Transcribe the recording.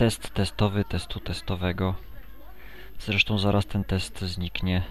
test testowy testu testowego. Zresztą zaraz ten test zniknie.